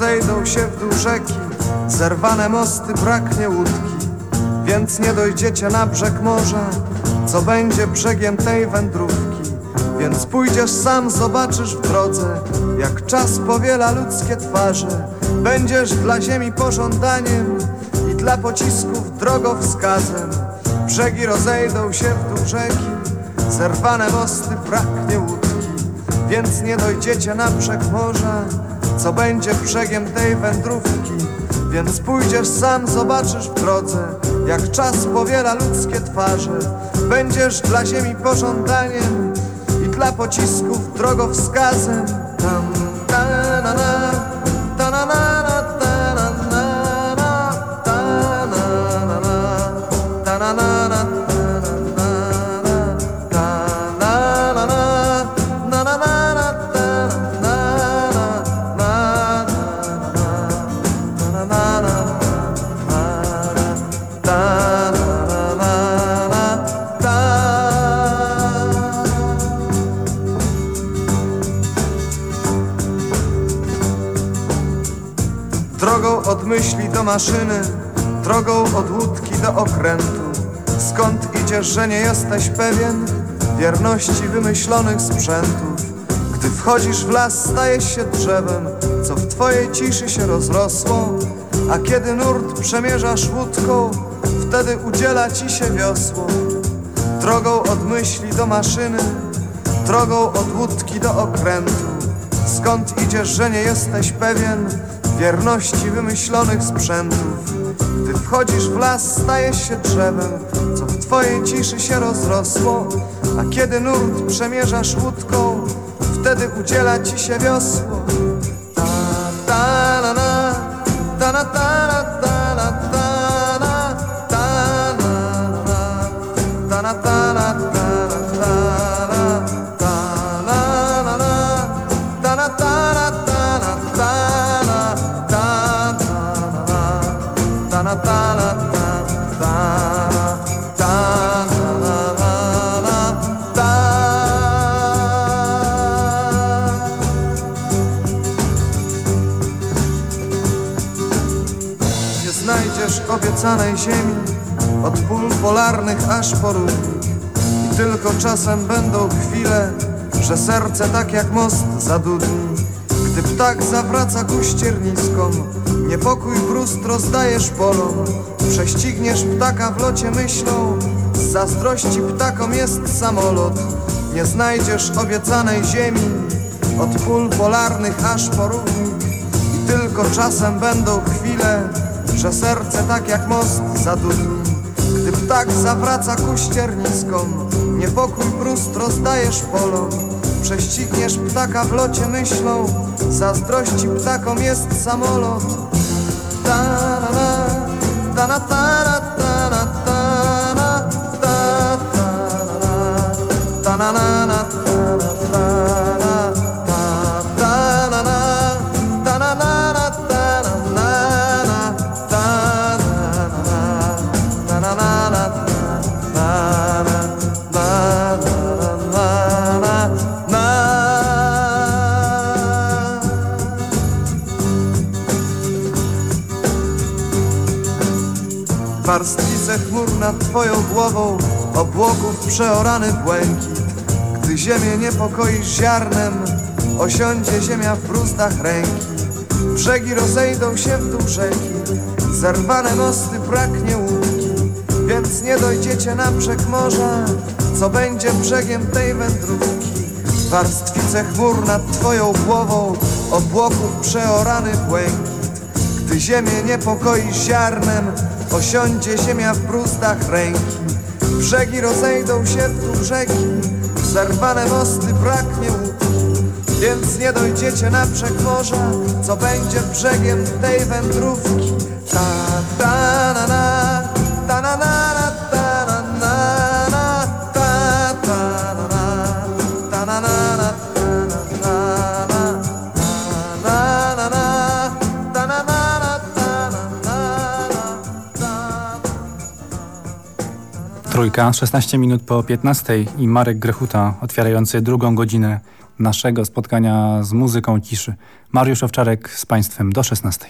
Rozejdą się w dół rzeki. Zerwane mosty, braknie łódki Więc nie dojdziecie na brzeg morza Co będzie brzegiem tej wędrówki. Więc pójdziesz sam, zobaczysz w drodze Jak czas powiela ludzkie twarze. Będziesz dla ziemi pożądaniem I dla pocisków drogowskazem. Brzegi rozejdą się w dół rzeki Zerwane mosty, braknie łódki Więc nie dojdziecie na brzeg morza Co będzie brzegiem tej wędrówki? Więc pójdziesz sam, zobaczysz w drodze Jak czas powiela ludzkie twarze. Będziesz dla ziemi pożądaniem I dla pocisków drogowskazem maszyny, drogą od łódki do okrętu. Skąd idziesz, że nie jesteś pewien wierności wymyślonych sprzętów? Gdy wchodzisz w las, stajesz się drzewem, co w twojej ciszy się rozrosło. A kiedy nurt przemierzasz łódką, wtedy udziela ci się wiosło. Drogą od myśli do maszyny, drogą od łódki do okrętu. Skąd idziesz, że nie jesteś pewien wierności wymyślonych sprzętów? Gdy wchodzisz w las, stajesz się drzewem, co w twojej ciszy się rozrosło. A kiedy nurt przemierzasz łódką, wtedy udziela ci się wiosło. Pól polarnych aż po I tylko czasem będą chwile Że serce tak jak most zadudni. Gdy ptak zawraca ku ścierniskom Niepokój brust rozdajesz polom. Prześcigniesz ptaka w locie myślą Z zazdrości ptakom jest samolot. Nie znajdziesz obiecanej ziemi Od pól polarnych aż po i tylko czasem będą chwile, że serce tak jak most zadudni. Ptak zawraca ku ścierniskom, niepokój brust rozdajesz polom. Prześcigniesz ptaka w locie myślą, zazdrości ptakom jest samolot. Ta na na, ta na nad twoją głową Obłoków przeorany błękit. Gdy ziemię niepokoisz ziarnem Osiądzie ziemia w bruzdach ręki. Brzegi rozejdą się w dół rzeki Zerwane mosty braknie łódki Więc nie dojdziecie na brzeg morza Co będzie brzegiem tej wędrówki. Warstwice chmur nad twoją głową Obłoków przeorany błękit. Gdy ziemię niepokoi ziarnem, osiądzie ziemia w bruzdach ręki. Brzegi rozejdą się w dół rzeki, zerwane mosty braknie. Więc nie dojdziecie na brzeg morza, co będzie brzegiem tej wędrówki. Ta Trójka, 16 minut po 15 i Marek Grechuta otwierający drugą godzinę naszego spotkania z muzyką ciszy. Mariusz Owczarek z Państwem do 16.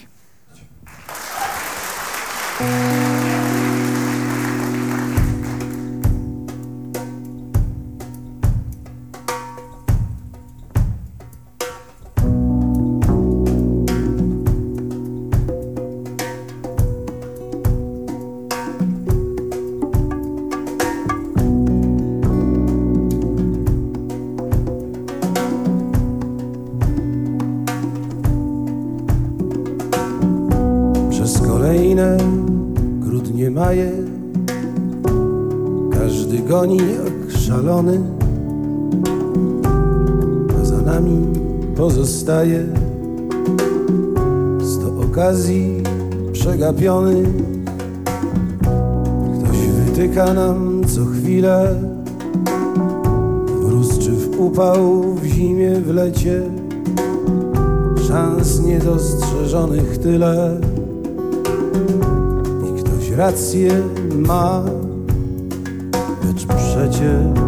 pozostaje Sto okazji przegapiony. Ktoś wytyka nam co chwilę W czy w upał, w zimie, w lecie Szans niedostrzeżonych tyle. I ktoś rację ma 这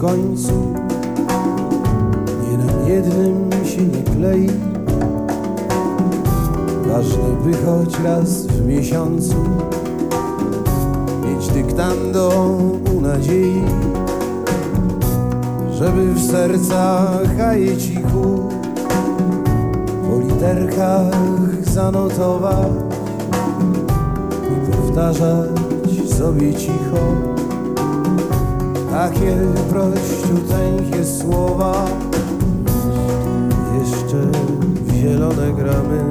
w końcu nie nam jednym się nie klei. Ważne by choć raz w miesiącu mieć dyktando u nadziei, żeby w sercach a cichu po literkach zanotować i powtarzać sobie cicho takie prościuteńkie słowa. Jeszcze zielone gramy.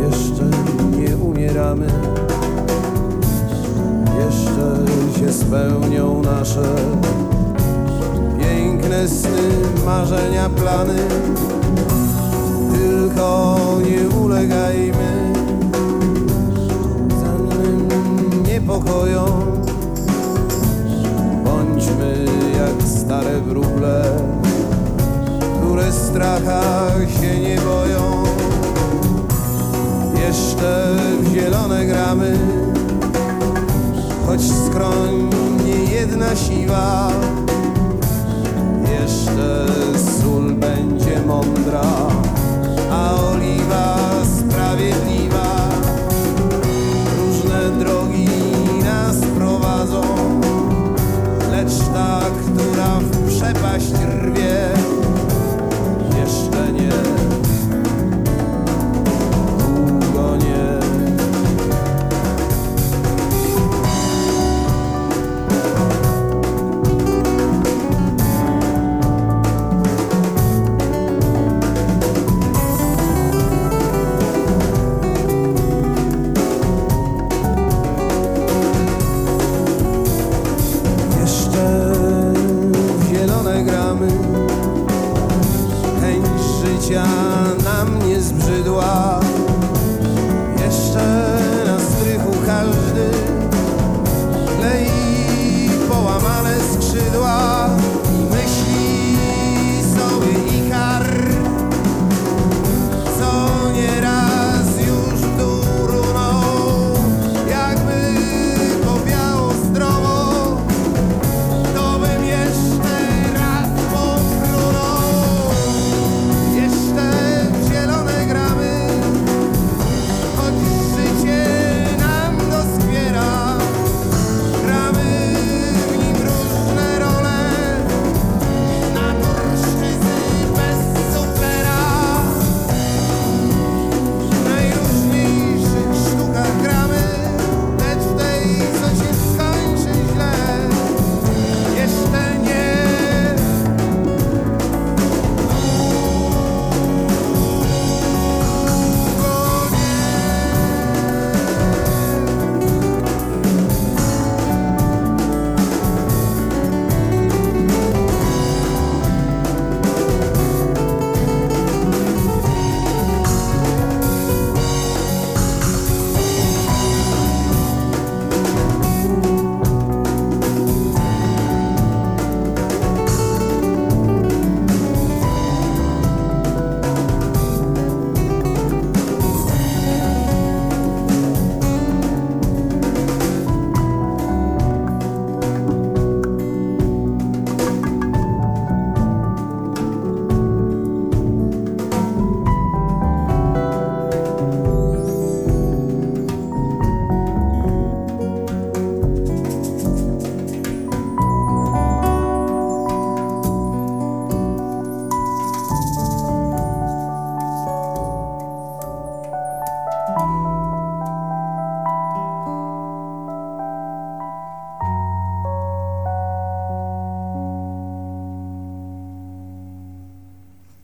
Jeszcze nie umieramy. Jeszcze się spełnią nasze Piękne sny, marzenia, plany. Tylko nie ulegajmy Cennym niepokojom Bądźmy jak stare wróble, które w strachach się nie boją. Jeszcze w zielone gramy, choć skroń nie jedna siwa. Jeszcze sól będzie mądra, a oliwa sprawiedliwa. W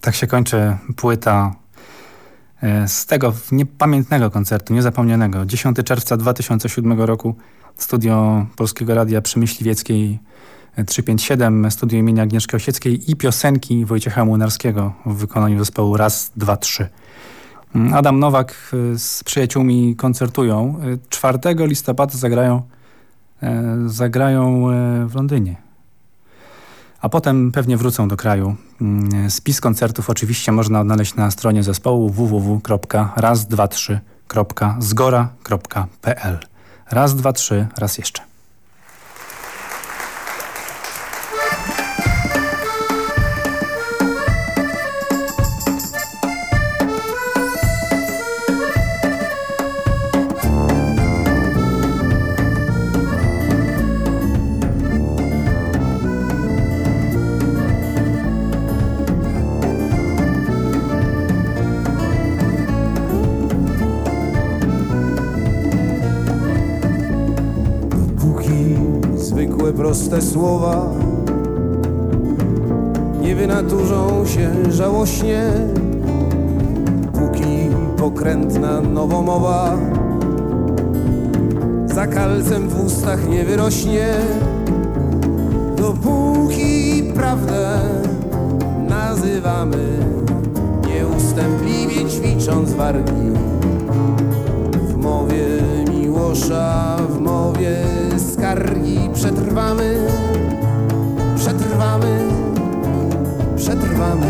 Tak się kończy płyta e, z tego niepamiętnego koncertu, niezapomnianego. 10 czerwca 2007 roku studio Polskiego Radia przy Myśliwieckiej 357, studio imienia Agnieszki Osieckiej i piosenki Wojciecha Młynarskiego w wykonaniu zespołu Raz, Dwa, Trzy. Adam Nowak e, z przyjaciółmi koncertują. 4 e, listopada zagrają, zagrają w Londynie a potem pewnie wrócą do kraju. Mm, spis koncertów oczywiście można odnaleźć na stronie zespołu www.raz23.zgora.pl Raz, dwa, trzy, raz jeszcze. Proste słowa. Nie wynaturzą się żałośnie, póki pokrętna nowomowa za kalcem w ustach nie wyrośnie, dopóki prawdę nazywamy nieustępliwie ćwicząc wargi. W mowie miłosza, w mowie skargi przetrwamy, przetrwamy, przetrwamy.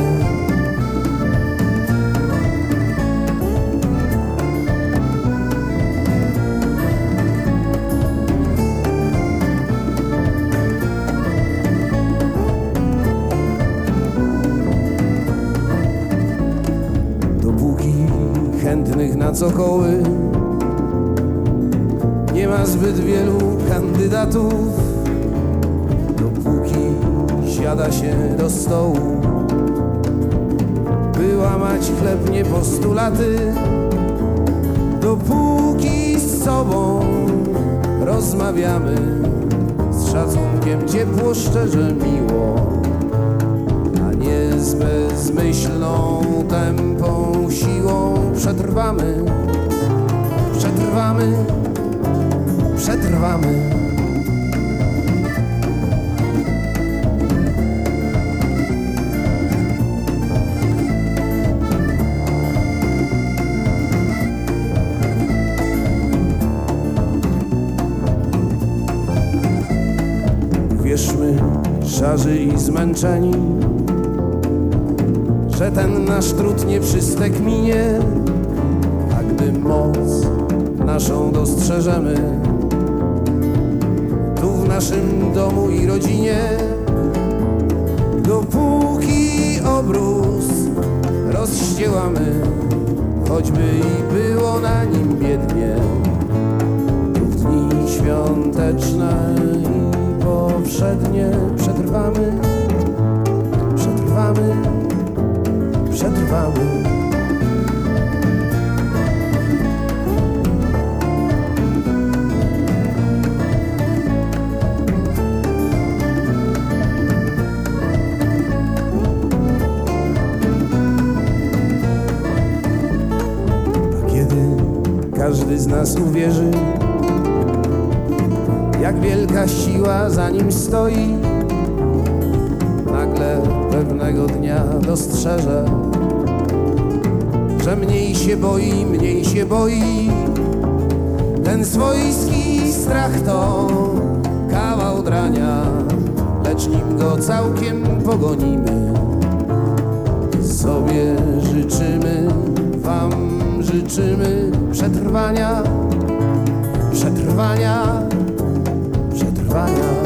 Dopóki chętnych na cokoły nie ma zbyt wielu kandydatów, dopóki siada się do stołu, by łamać chleb nie postulaty, dopóki z sobą rozmawiamy. Z szacunkiem ciepło, szczerze, miło, a nie z bezmyślną, tępą siłą. Przetrwamy, przetrwamy przetrwamy. Wierzmy, szarzy i zmęczeni, że ten nasz trud nie przystek minie, a gdy moc naszą dostrzeżemy, naszym domu i rodzinie. Dopóki obrus rozściełamy Choćby i było na nim biednie. W dni świąteczne i powszednie Przetrwamy, przetrwamy, przetrwamy każdy z nas uwierzy, jak wielka siła za nim stoi. Nagle pewnego dnia dostrzeże, że mniej się boi, mniej się boi. Ten swojski strach to kawał drania, lecz nim go całkiem pogonimy. Sobie życzymy, wam życzymy przetrwania, przetrwania, przetrwania.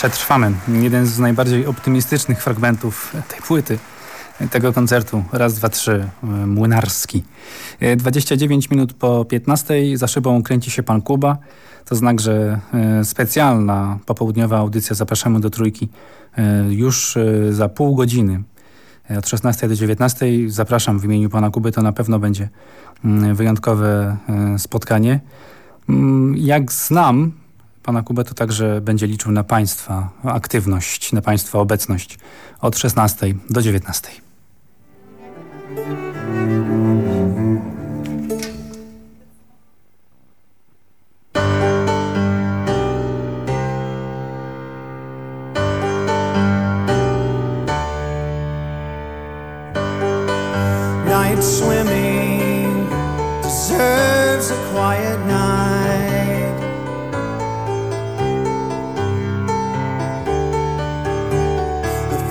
Przetrwamy. Jeden z najbardziej optymistycznych fragmentów tej płyty, tego koncertu. Raz, dwa, trzy, młynarski. 29 minut po 15 za szybą kręci się pan Kuba. To znak, że specjalna popołudniowa audycja Zapraszamy do Trójki już za pół godziny od 16 do 19. Zapraszam w imieniu pana Kuby, to na pewno będzie mm, wyjątkowe spotkanie. Mm, jak znam pana Kubę, to także będzie liczył na państwa aktywność, na państwa obecność od 16 do 19. Night swimming deserves a quiet night.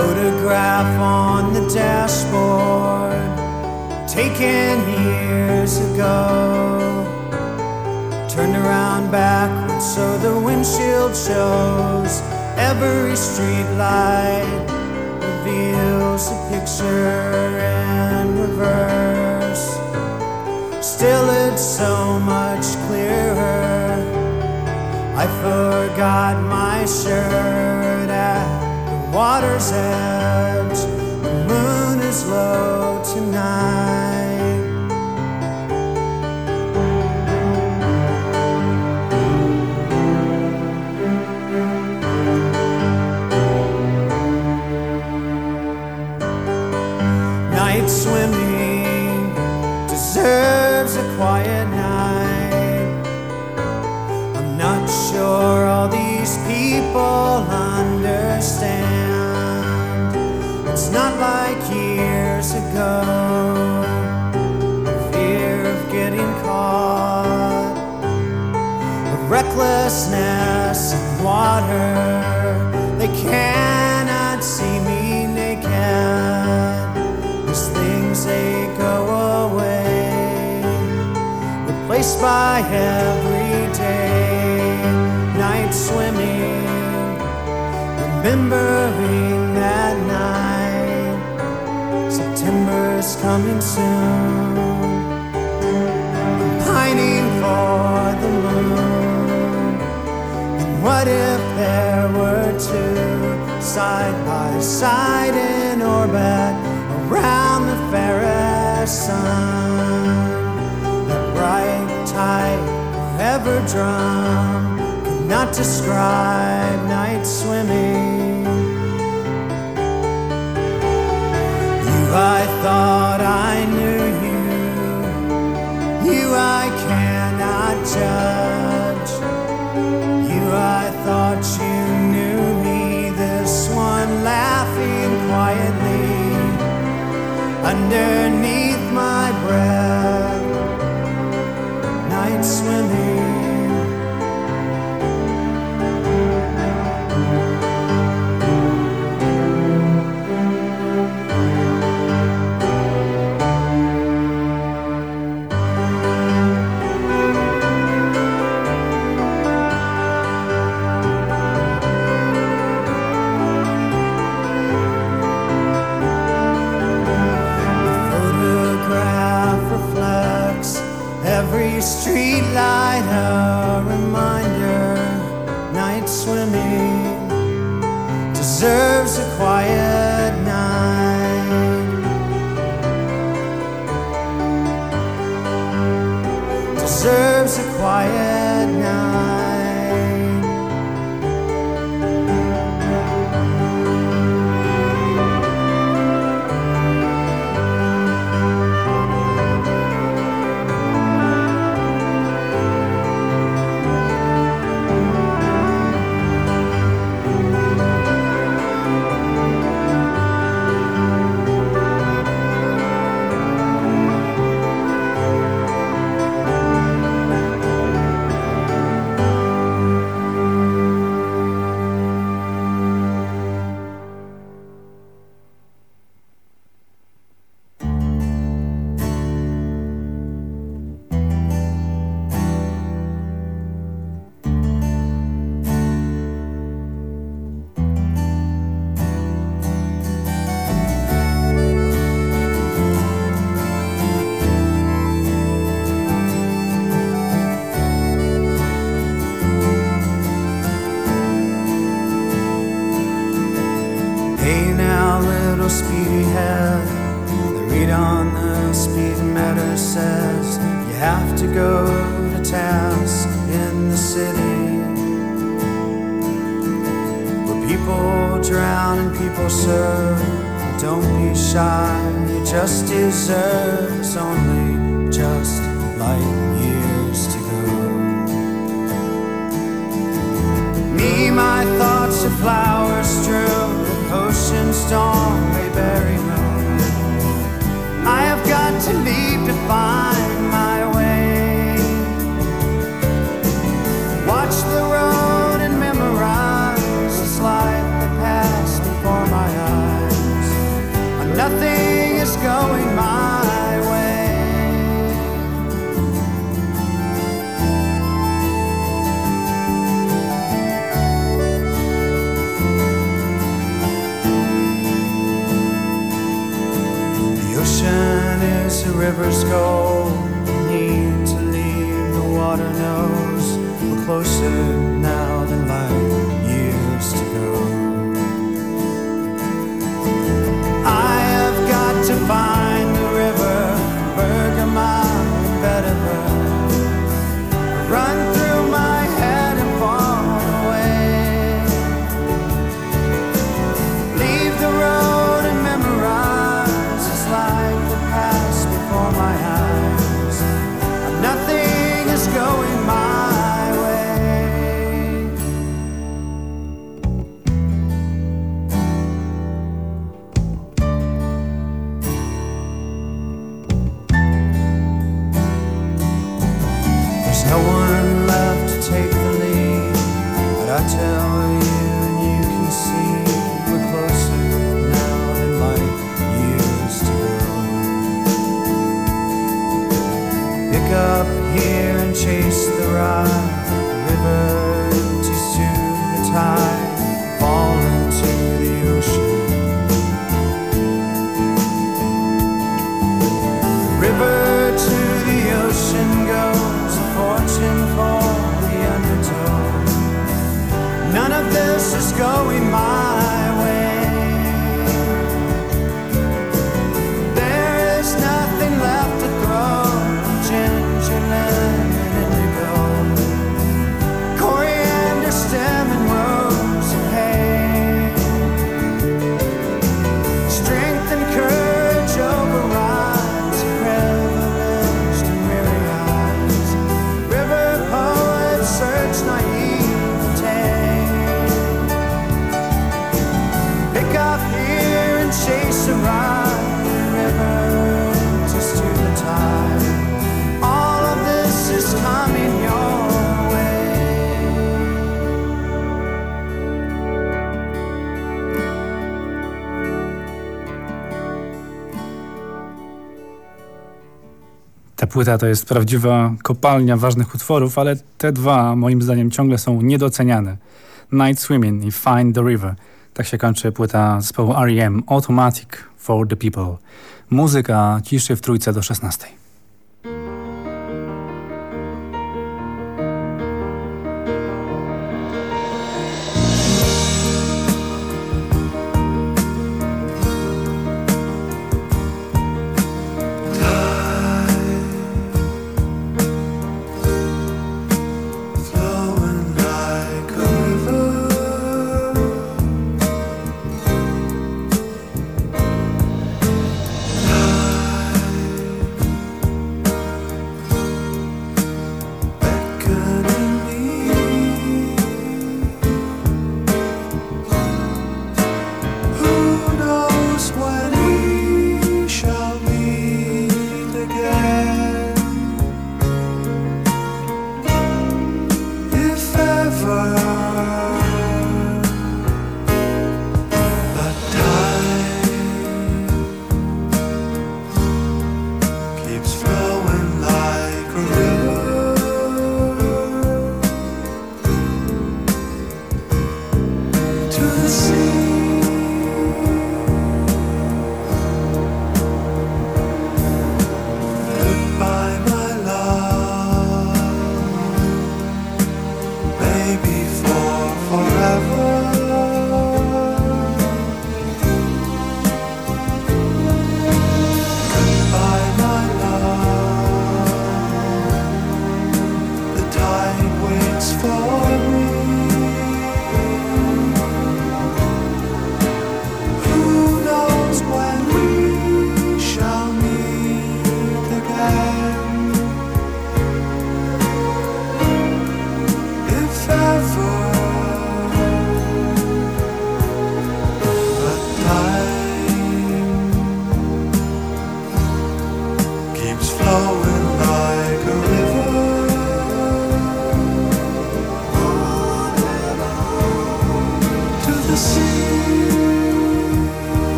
Photograph on the dashboard, taken years ago, turned around backwards so the windshield shows every street light reveals a picture in reverse. Still, it's so much clearer. I forgot my shirt water's edge. The moon is low tonight. Night swimming deserves a quiet night. I'm not sure all these people a recklessness in water. They cannot see me naked. These things they go away, replaced by everyday night swimming, remembering that night. September's coming soon, I'm pining for the. And what if there were two side by side in orbit around the fairest sun? That bright tide forever drum could not describe night swimming. You, I thought I knew you. You, I cannot judge. Thought you knew me. This one laughing quietly underneath my breath. Night swimming deserves a quiet night. Deserves a quiet People drown and people serve. Don't be shy, you just deserve. It's only just light years to go. Me, my thoughts are flowers strewn. The storm may bury me. I have got to leave to find my rivers go, need to leave. The water knows we're closer. płyta to jest prawdziwa kopalnia ważnych utworów, ale te dwa moim zdaniem ciągle są niedoceniane. Night Swimming i Find the River. Tak się kończy płyta zespołu R.E.M. Automatic for the People. Muzyka ciszy w trójce do 16.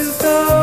to go.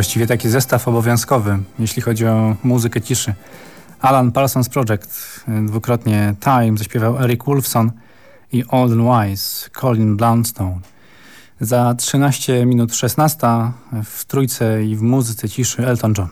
Właściwie taki zestaw obowiązkowy, jeśli chodzi o muzykę ciszy. Alan Parsons Project, dwukrotnie Time zaśpiewał Eric Wolfson i Old and Wise, Colin Blunstone. Za 13 minut 16 w trójce i w muzyce ciszy Elton John.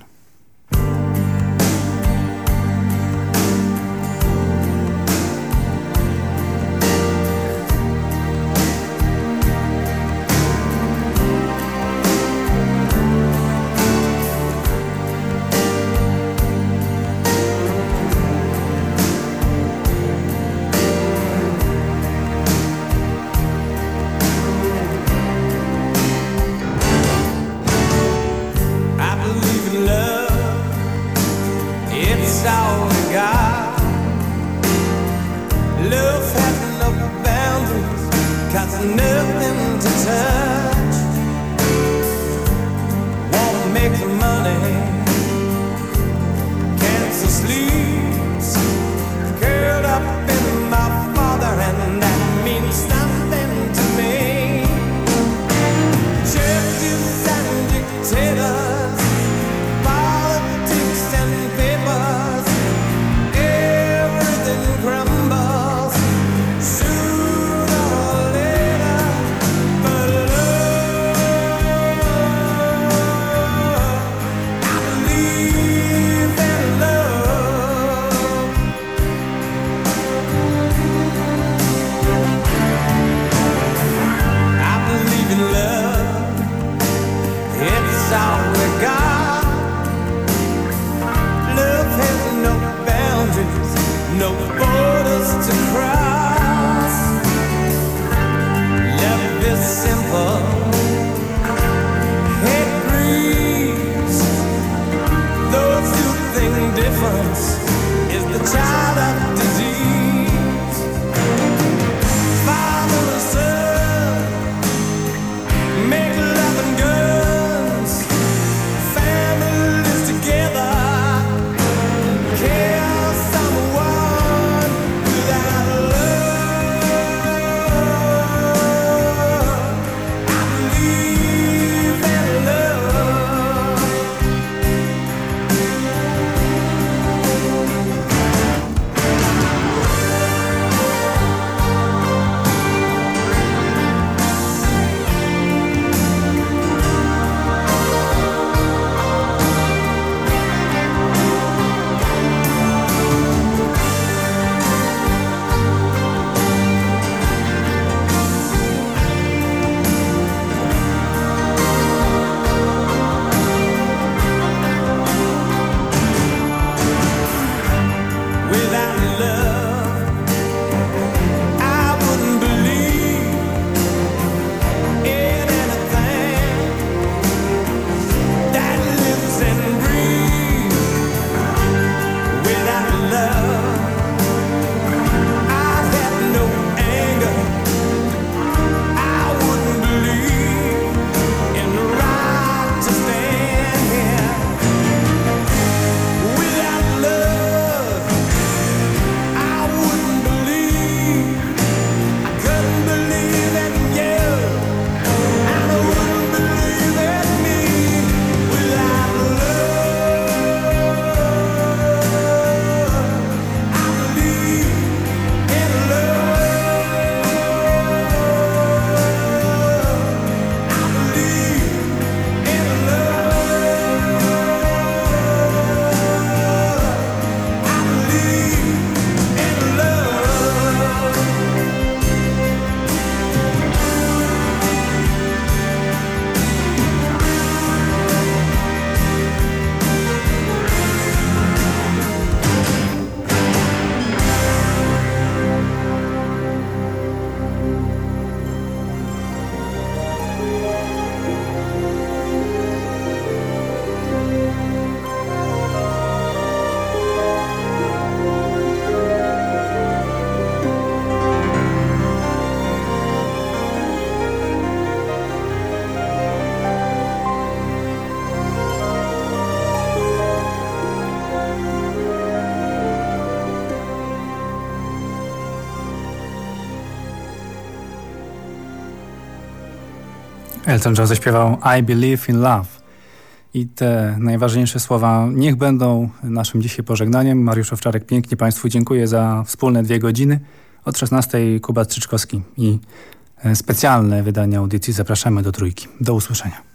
is the child of Elton John zaśpiewał I Believe in Love. I te najważniejsze słowa niech będą naszym dzisiaj pożegnaniem. Mariusz Owczarek, pięknie Państwu dziękuję za wspólne dwie godziny. Od 16 Kuba Strzyczkowski i e, specjalne wydanie audycji zapraszamy do Trójki. Do usłyszenia.